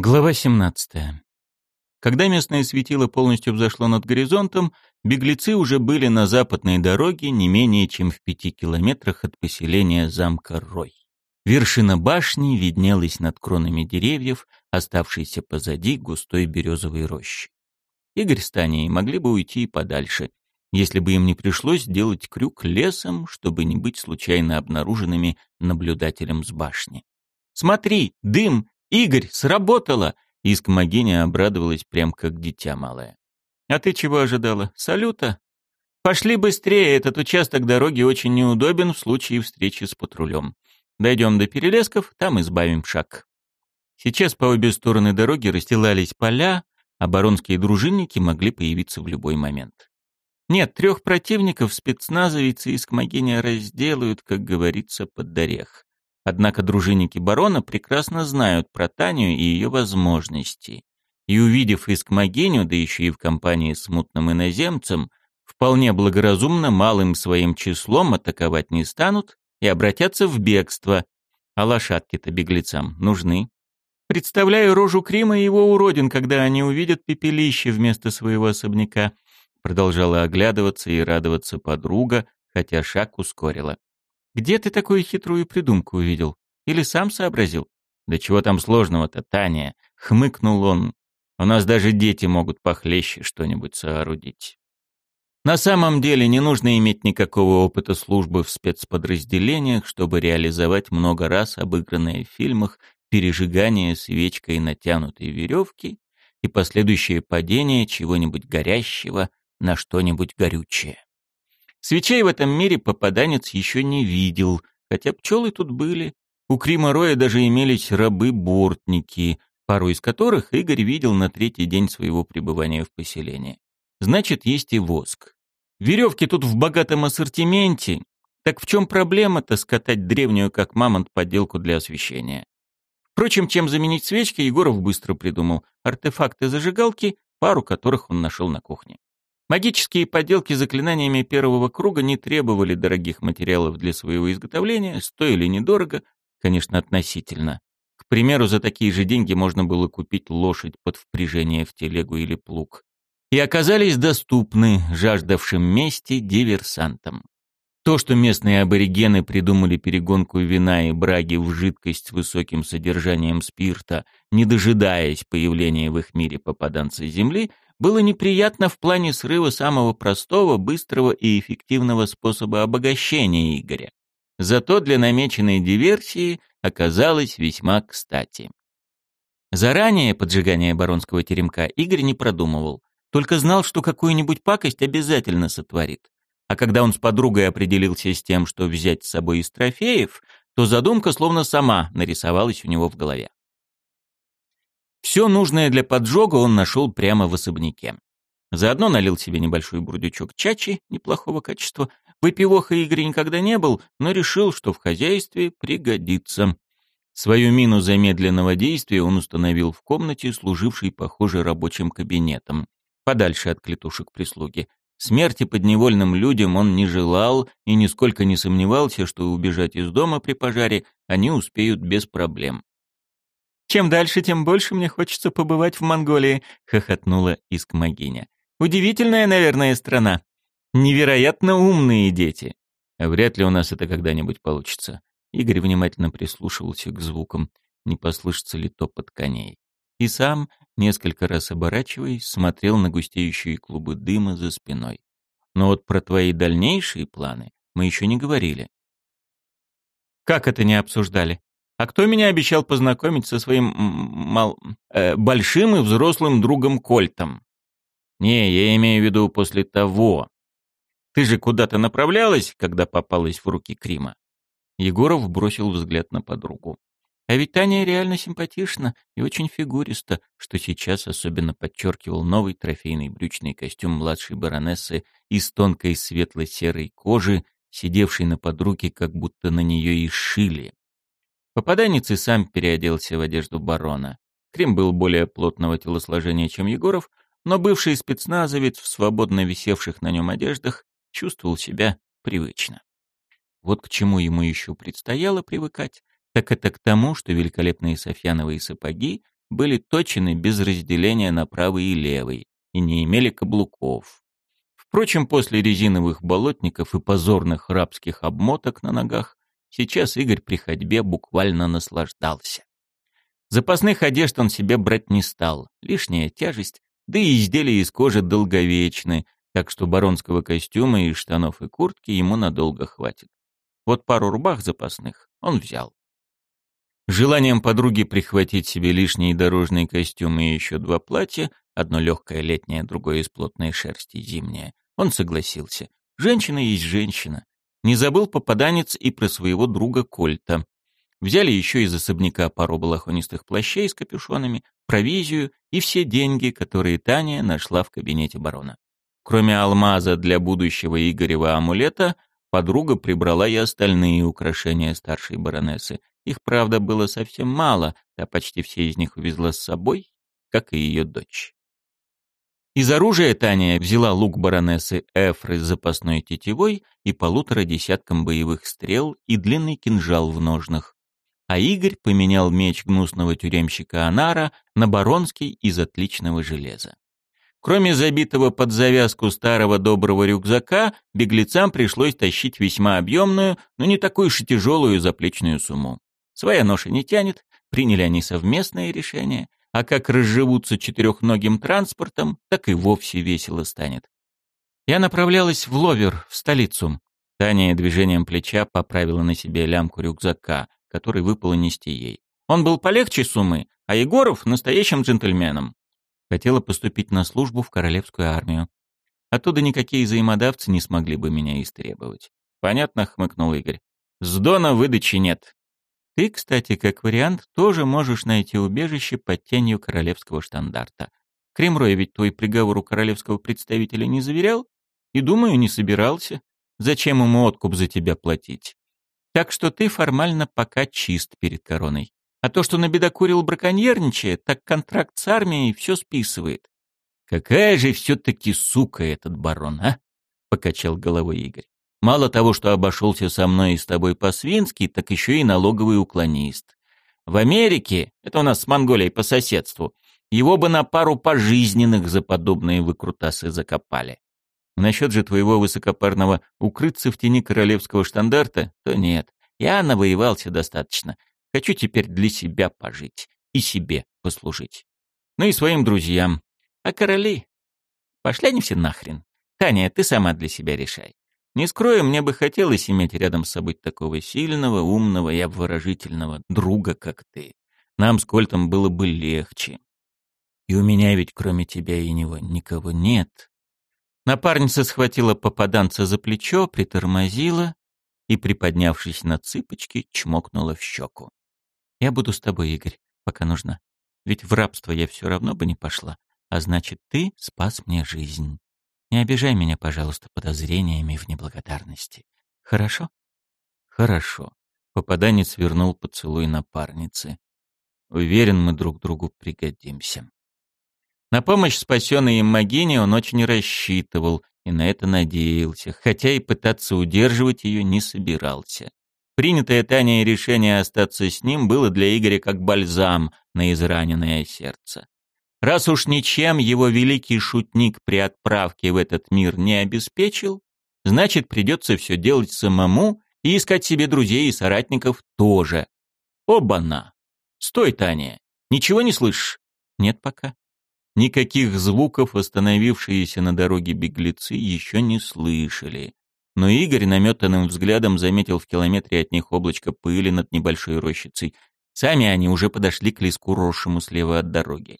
Глава 17. Когда местное светило полностью взошло над горизонтом, беглецы уже были на западной дороге не менее чем в пяти километрах от поселения замка Рой. Вершина башни виднелась над кронами деревьев, оставшейся позади густой березовой рощи. Игорь с Таней могли бы уйти подальше, если бы им не пришлось делать крюк лесом, чтобы не быть случайно обнаруженными наблюдателем с башни. «Смотри, дым!» «Игорь, сработало!» Иск обрадовалась прям как дитя малое. «А ты чего ожидала? Салюта?» «Пошли быстрее, этот участок дороги очень неудобен в случае встречи с патрулем. Дойдем до перелесков, там избавим шаг». Сейчас по обе стороны дороги расстилались поля, а баронские дружинники могли появиться в любой момент. Нет, трех противников спецназовицы из Кмагиня разделают, как говорится, под дорех. Однако дружинники барона прекрасно знают про Таню и ее возможности. И увидев иск Магеню, да еще и в компании с мутным иноземцем, вполне благоразумно малым своим числом атаковать не станут и обратятся в бегство. А лошадки-то беглецам нужны. Представляю рожу Крима и его уродин, когда они увидят пепелище вместо своего особняка. Продолжала оглядываться и радоваться подруга, хотя шаг ускорила. Где ты такую хитрую придумку увидел? Или сам сообразил? Да чего там сложного-то, Таня? Хмыкнул он. У нас даже дети могут похлеще что-нибудь соорудить. На самом деле не нужно иметь никакого опыта службы в спецподразделениях, чтобы реализовать много раз обыгранные в фильмах пережигание свечкой натянутой веревки и последующее падение чего-нибудь горящего на что-нибудь горючее. Свечей в этом мире попаданец еще не видел, хотя пчелы тут были. У Крима Роя даже имелись рабы-бортники, пару из которых Игорь видел на третий день своего пребывания в поселении. Значит, есть и воск. Веревки тут в богатом ассортименте. Так в чем проблема-то скатать древнюю, как мамонт, подделку для освещения? Впрочем, чем заменить свечки, Егоров быстро придумал. Артефакты зажигалки, пару которых он нашел на кухне. Магические поделки заклинаниями первого круга не требовали дорогих материалов для своего изготовления, стоили недорого, конечно, относительно. К примеру, за такие же деньги можно было купить лошадь под впряжение в телегу или плуг. И оказались доступны жаждавшим мести диверсантам. То, что местные аборигены придумали перегонку вина и браги в жидкость с высоким содержанием спирта, не дожидаясь появления в их мире попаданца Земли – было неприятно в плане срыва самого простого, быстрого и эффективного способа обогащения Игоря. Зато для намеченной диверсии оказалось весьма кстати. Заранее поджигание баронского теремка Игорь не продумывал, только знал, что какую-нибудь пакость обязательно сотворит. А когда он с подругой определился с тем, что взять с собой из трофеев, то задумка словно сама нарисовалась у него в голове. Все нужное для поджога он нашел прямо в особняке. Заодно налил себе небольшой бурдючок чачи неплохого качества. Выпивоха Игорь никогда не был, но решил, что в хозяйстве пригодится. Свою мину замедленного действия он установил в комнате, служившей, похоже, рабочим кабинетом, подальше от клетушек прислуги. Смерти подневольным людям он не желал и нисколько не сомневался, что убежать из дома при пожаре они успеют без проблем. Чем дальше, тем больше мне хочется побывать в Монголии», — хохотнула Искмогиня. «Удивительная, наверное, страна. Невероятно умные дети. Вряд ли у нас это когда-нибудь получится». Игорь внимательно прислушивался к звукам, не послышится ли топот коней. И сам, несколько раз оборачиваясь, смотрел на густеющие клубы дыма за спиной. Но вот про твои дальнейшие планы мы еще не говорили. «Как это не обсуждали?» А кто меня обещал познакомить со своим мал... э, большим и взрослым другом Кольтом? Не, я имею в виду после того. Ты же куда-то направлялась, когда попалась в руки Крима? Егоров бросил взгляд на подругу. А ведь Таня реально симпатична и очень фигуриста, что сейчас особенно подчеркивал новый трофейный брючный костюм младшей баронессы из тонкой светло-серой кожи, сидевшей на подруге, как будто на нее и шили. Попаданец и сам переоделся в одежду барона. Крем был более плотного телосложения, чем Егоров, но бывший спецназовец в свободно висевших на нем одеждах чувствовал себя привычно. Вот к чему ему еще предстояло привыкать, так это к тому, что великолепные софьяновые сапоги были точены без разделения на правый и левый и не имели каблуков. Впрочем, после резиновых болотников и позорных рабских обмоток на ногах, сейчас Игорь при ходьбе буквально наслаждался. Запасных одежд он себе брать не стал, лишняя тяжесть, да и изделия из кожи долговечны, так что баронского костюма и штанов и куртки ему надолго хватит. Вот пару рубах запасных он взял. Желанием подруги прихватить себе лишние дорожные костюмы и еще два платья одно легкое летнее, другое из плотной шерсти зимнее. Он согласился. Женщина есть женщина. Не забыл попаданец и про своего друга Кольта. Взяли еще из особняка пару балахонистых плащей с капюшонами, провизию и все деньги, которые Таня нашла в кабинете барона. Кроме алмаза для будущего Игорева амулета, подруга прибрала и остальные украшения старшей баронессы. Их, правда, было совсем мало, а почти все из них увезла с собой, как и ее дочь. Из оружия Таня взяла лук баронессы Эфры с запасной тетивой и полутора десятком боевых стрел и длинный кинжал в ножнах. А Игорь поменял меч гнусного тюремщика Анара на баронский из отличного железа. Кроме забитого под завязку старого доброго рюкзака, беглецам пришлось тащить весьма объемную, но не такую уж и тяжелую заплечную сумму. Своя ноша не тянет, приняли они совместное решение, а как разживутся четырехногим транспортом, так и вовсе весело станет. Я направлялась в Ловер, в столицу. Таня движением плеча поправила на себе лямку рюкзака, который выпало нести ей. Он был полегче суммы, а Егоров — настоящим джентльменом. Хотела поступить на службу в королевскую армию. Оттуда никакие взаимодавцы не смогли бы меня истребовать. Понятно, хмыкнул Игорь. С Дона выдачи нет. Ты, кстати, как вариант, тоже можешь найти убежище под тенью королевского штандарта. Кремрой ведь твой приговор у королевского представителя не заверял? И, думаю, не собирался. Зачем ему откуп за тебя платить? Так что ты формально пока чист перед короной. А то, что набедокурил браконьерничая, так контракт с армией все списывает. Какая же все-таки сука этот барон, а? Покачал головой Игорь. Мало того, что обошелся со мной и с тобой по-свински, так еще и налоговый уклонист. В Америке, это у нас с Монголией по соседству, его бы на пару пожизненных за подобные выкрутасы закопали. Насчет же твоего высокопарного укрыться в тени королевского штандарта, то нет. Я навоевался достаточно. Хочу теперь для себя пожить и себе послужить. Ну и своим друзьям. А короли? Пошли они все нахрен. Таня, ты сама для себя решай. Не скрою, мне бы хотелось иметь рядом с собой такого сильного, умного и обворожительного друга, как ты. Нам с Кольтом было бы легче. И у меня ведь кроме тебя и него никого нет. Напарница схватила попаданца за плечо, притормозила и, приподнявшись на цыпочки, чмокнула в щеку. «Я буду с тобой, Игорь, пока нужно. Ведь в рабство я все равно бы не пошла, а значит, ты спас мне жизнь». Не обижай меня, пожалуйста, подозрениями в неблагодарности. Хорошо? Хорошо. Попаданец вернул поцелуй напарнице. Уверен, мы друг другу пригодимся. На помощь спасенной им Магине он очень рассчитывал и на это надеялся, хотя и пытаться удерживать ее не собирался. Принятое Таней решение остаться с ним было для Игоря как бальзам на израненное сердце. Раз уж ничем его великий шутник при отправке в этот мир не обеспечил, значит, придется все делать самому и искать себе друзей и соратников тоже. Оба-на! Стой, Таня! Ничего не слышишь? Нет пока. Никаких звуков остановившиеся на дороге беглецы еще не слышали. Но Игорь наметанным взглядом заметил в километре от них облачко пыли над небольшой рощицей. Сами они уже подошли к леску, росшему слева от дороги.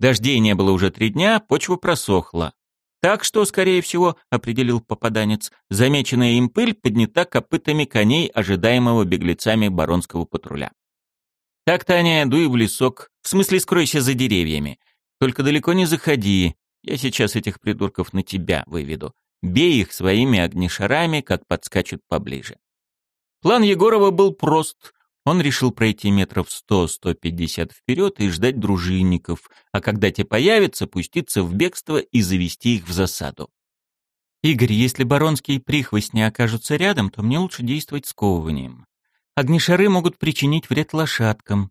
Дождей не было уже три дня, почва просохла. Так что, скорее всего, определил попаданец, замеченная им пыль поднята копытами коней, ожидаемого беглецами баронского патруля. Так, Таня, дуй в лесок, в смысле скройся за деревьями. Только далеко не заходи, я сейчас этих придурков на тебя выведу. Бей их своими огнешарами, как подскачут поближе. План Егорова был прост. Он решил пройти метров 100-150 вперед и ждать дружинников, а когда те появятся, пуститься в бегство и завести их в засаду. «Игорь, если баронские прихвостни окажутся рядом, то мне лучше действовать сковыванием. Огнешары могут причинить вред лошадкам.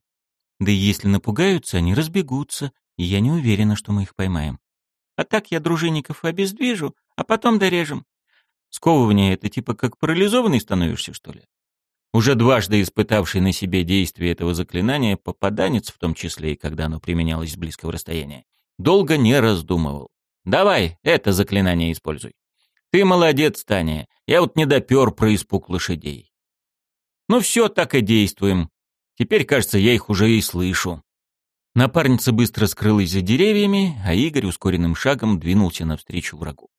Да и если напугаются, они разбегутся, и я не уверена, что мы их поймаем. А так я дружинников обездвижу, а потом дорежем. Сковывание — это типа как парализованный становишься, что ли? Уже дважды испытавший на себе действие этого заклинания, попаданец, в том числе и когда оно применялось с близкого расстояния, долго не раздумывал. «Давай, это заклинание используй. Ты молодец, Таня. Я вот не допер про испуг лошадей». «Ну все, так и действуем. Теперь, кажется, я их уже и слышу». Напарница быстро скрылась за деревьями, а Игорь ускоренным шагом двинулся навстречу врагу.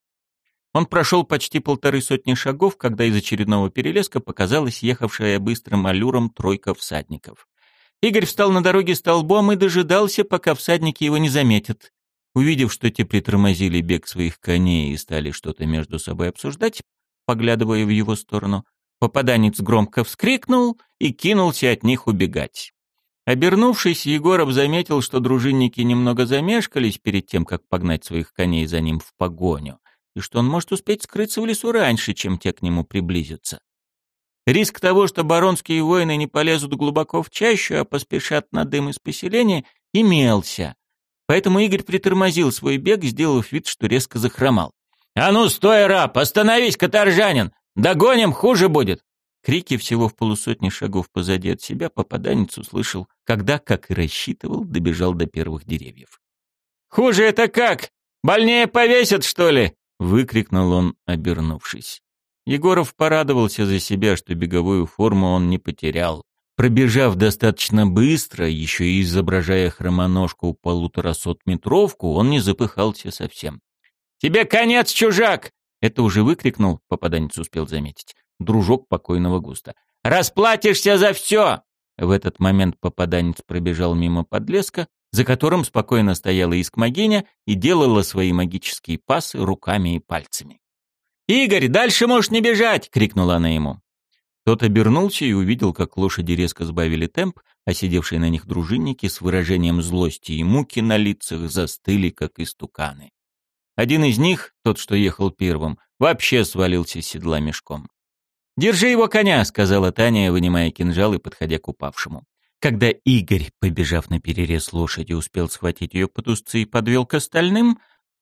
Он прошел почти полторы сотни шагов, когда из очередного перелеска показалась ехавшая быстрым аллюром тройка всадников. Игорь встал на дороге столбом и дожидался, пока всадники его не заметят. Увидев, что те притормозили бег своих коней и стали что-то между собой обсуждать, поглядывая в его сторону, попаданец громко вскрикнул и кинулся от них убегать. Обернувшись, Егоров заметил, что дружинники немного замешкались перед тем, как погнать своих коней за ним в погоню и что он может успеть скрыться в лесу раньше, чем те к нему приблизятся. Риск того, что баронские воины не полезут глубоко в чащу, а поспешат на дым из поселения, имелся. Поэтому Игорь притормозил свой бег, сделав вид, что резко захромал. «А ну, стой, раб! Остановись, каторжанин! Догоним, хуже будет!» Крики всего в полусотни шагов позади от себя попаданец услышал, когда, как и рассчитывал, добежал до первых деревьев. «Хуже это как? Больнее повесят, что ли?» Выкрикнул он, обернувшись. Егоров порадовался за себя, что беговую форму он не потерял. Пробежав достаточно быстро, еще и изображая хромоножку полуторасотметровку, он не запыхался совсем. «Тебе конец, чужак!» Это уже выкрикнул, попаданец успел заметить, дружок покойного Густа. «Расплатишься за все!» В этот момент попаданец пробежал мимо подлеска, за которым спокойно стояла Искмогиня и делала свои магические пасы руками и пальцами. «Игорь, дальше можешь не бежать!» — крикнула она ему. Тот обернулся и увидел, как лошади резко сбавили темп, а сидевшие на них дружинники с выражением злости и муки на лицах застыли, как истуканы. Один из них, тот, что ехал первым, вообще свалился с седла мешком. «Держи его коня», — сказала Таня, вынимая кинжал и подходя к упавшему. Когда Игорь, побежав на перерез лошади, успел схватить ее под узцы и подвел к остальным,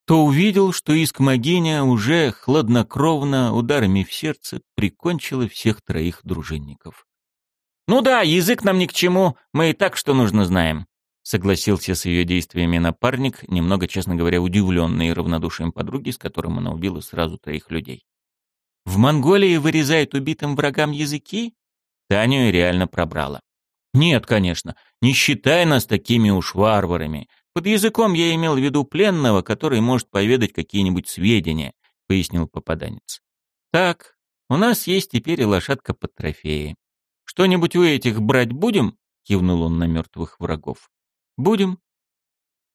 то увидел, что Искмогиня уже хладнокровно ударами в сердце прикончила всех троих дружинников. «Ну да, язык нам ни к чему, мы и так что нужно знаем», согласился с ее действиями напарник, немного, честно говоря, удивленный равнодушием подруги, с которым она убила сразу троих людей. «В Монголии вырезают убитым врагам языки?» Таню реально пробрала. Нет, конечно, не считай нас такими уж варварами. Под языком я имел в виду пленного, который может поведать какие-нибудь сведения, пояснил попаданец. Так, у нас есть теперь и лошадка под трофеи. Что-нибудь у этих брать будем? кивнул он на мертвых врагов. Будем.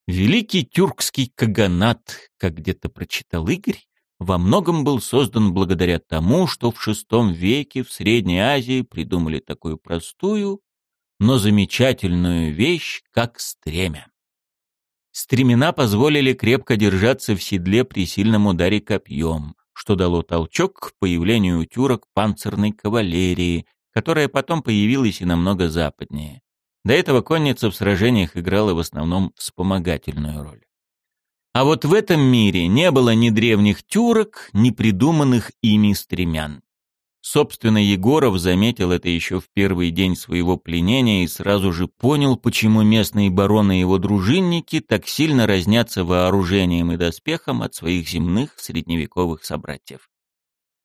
Великий тюркский каганат, как где-то прочитал Игорь, во многом был создан благодаря тому, что в VI веке в Средней Азии придумали такую простую, но замечательную вещь, как стремя. Стремена позволили крепко держаться в седле при сильном ударе копьем, что дало толчок к появлению тюрок панцирной кавалерии, которая потом появилась и намного западнее. До этого конница в сражениях играла в основном вспомогательную роль. А вот в этом мире не было ни древних тюрок, ни придуманных ими стремян. Собственно, Егоров заметил это еще в первый день своего пленения и сразу же понял, почему местные бароны и его дружинники так сильно разнятся вооружением и доспехом от своих земных средневековых собратьев.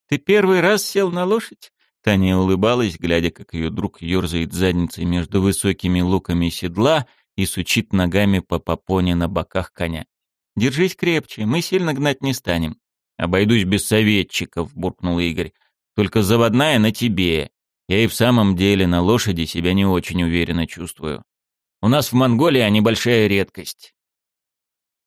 «Ты первый раз сел на лошадь?» Таня улыбалась, глядя, как ее друг ерзает задницей между высокими луками седла и сучит ногами по попоне на боках коня. «Держись крепче, мы сильно гнать не станем». «Обойдусь без советчиков», — буркнул Игорь. Только заводная на тебе. Я и в самом деле на лошади себя не очень уверенно чувствую. У нас в Монголии они большая редкость.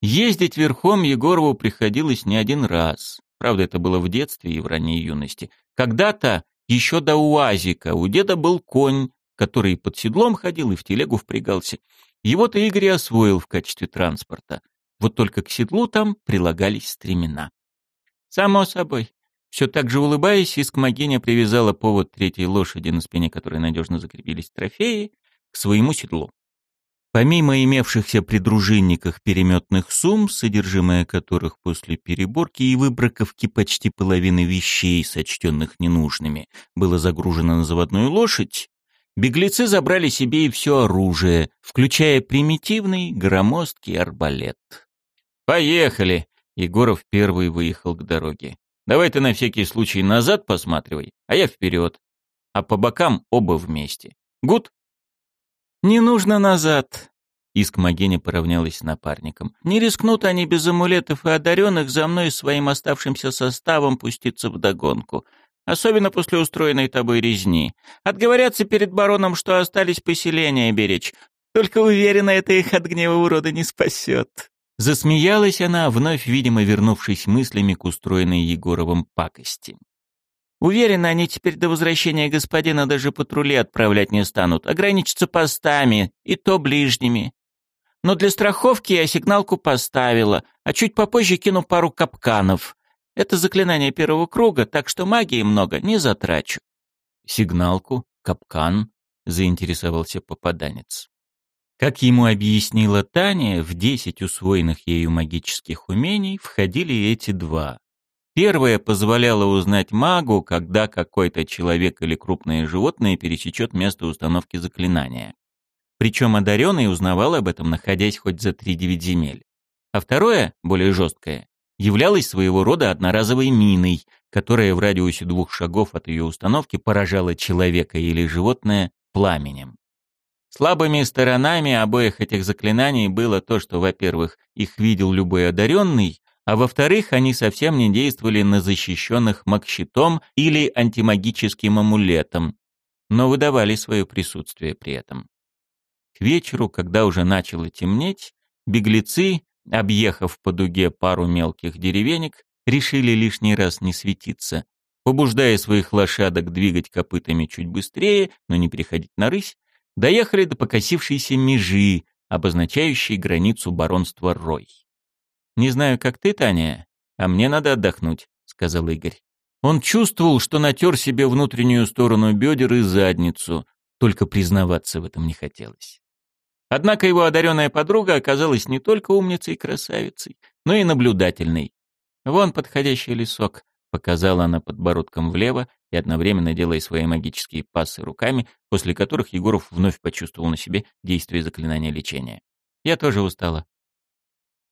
Ездить верхом Егорову приходилось не один раз. Правда, это было в детстве и в ранней юности. Когда-то, еще до УАЗика, у деда был конь, который под седлом ходил и в телегу впрягался. Его-то Игорь освоил в качестве транспорта. Вот только к седлу там прилагались стремена. Само собой, все так же улыбаясь, Искмогиня привязала повод третьей лошади, на спине которой надежно закрепились трофеи, к своему седлу. Помимо имевшихся при дружинниках переметных сумм, содержимое которых после переборки и выбраковки почти половины вещей, сочтенных ненужными, было загружено на заводную лошадь, беглецы забрали себе и все оружие, включая примитивный громоздкий арбалет. «Поехали!» — Егоров первый выехал к дороге. «Давай ты на всякий случай назад посматривай, а я вперед. А по бокам оба вместе. Гуд?» «Не нужно назад», — Иск Магене поравнялась с напарником. «Не рискнут они без амулетов и одаренных за мной своим оставшимся составом пуститься в догонку, особенно после устроенной тобой резни. Отговорятся перед бароном, что остались поселения беречь. Только уверена, это их от гнева урода не спасет». Засмеялась она, вновь, видимо, вернувшись мыслями к устроенной Егоровым пакости. Уверена, они теперь до возвращения господина даже патрули отправлять не станут, ограничатся постами, и то ближними. Но для страховки я сигналку поставила, а чуть попозже кину пару капканов. Это заклинание первого круга, так что магии много не затрачу. Сигналку, капкан, заинтересовался попаданец. Как ему объяснила Таня, в десять усвоенных ею магических умений входили эти два. Первое позволяло узнать магу, когда какой-то человек или крупное животное пересечет место установки заклинания. Причем одаренный узнавал об этом, находясь хоть за три девять земель. А второе, более жесткое, являлось своего рода одноразовой миной, которая в радиусе двух шагов от ее установки поражала человека или животное пламенем. Слабыми сторонами обоих этих заклинаний было то, что, во-первых, их видел любой одаренный, а во-вторых, они совсем не действовали на защищенных магщитом или антимагическим амулетом, но выдавали свое присутствие при этом. К вечеру, когда уже начало темнеть, беглецы, объехав по дуге пару мелких деревенек, решили лишний раз не светиться. Побуждая своих лошадок двигать копытами чуть быстрее, но не переходить на рысь, доехали до покосившейся межи, обозначающей границу баронства Рой. «Не знаю, как ты, Таня, а мне надо отдохнуть», — сказал Игорь. Он чувствовал, что натер себе внутреннюю сторону бедер и задницу, только признаваться в этом не хотелось. Однако его одаренная подруга оказалась не только умницей и красавицей, но и наблюдательной. «Вон подходящий лесок», — показала она подбородком влево и одновременно делая свои магические пассы руками, после которых Егоров вновь почувствовал на себе действие заклинания лечения. «Я тоже устала.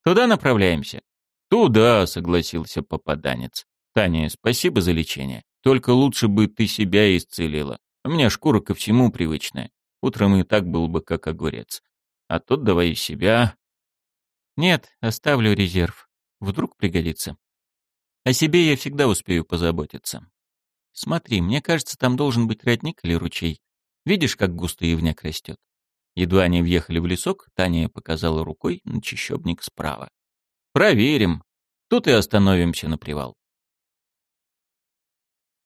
Туда направляемся?» «Туда», — согласился попаданец. «Таня, спасибо за лечение. Только лучше бы ты себя исцелила. У меня шкура ко всему привычная. Утром и так был бы как огурец. А тут давай себя». «Нет, оставлю резерв. Вдруг пригодится. О себе я всегда успею позаботиться. Смотри, мне кажется, там должен быть родник или ручей. Видишь, как густо ивняк растет? Едва они въехали в лесок, Таня показала рукой на чащобник справа. «Проверим. Тут и остановимся на привал».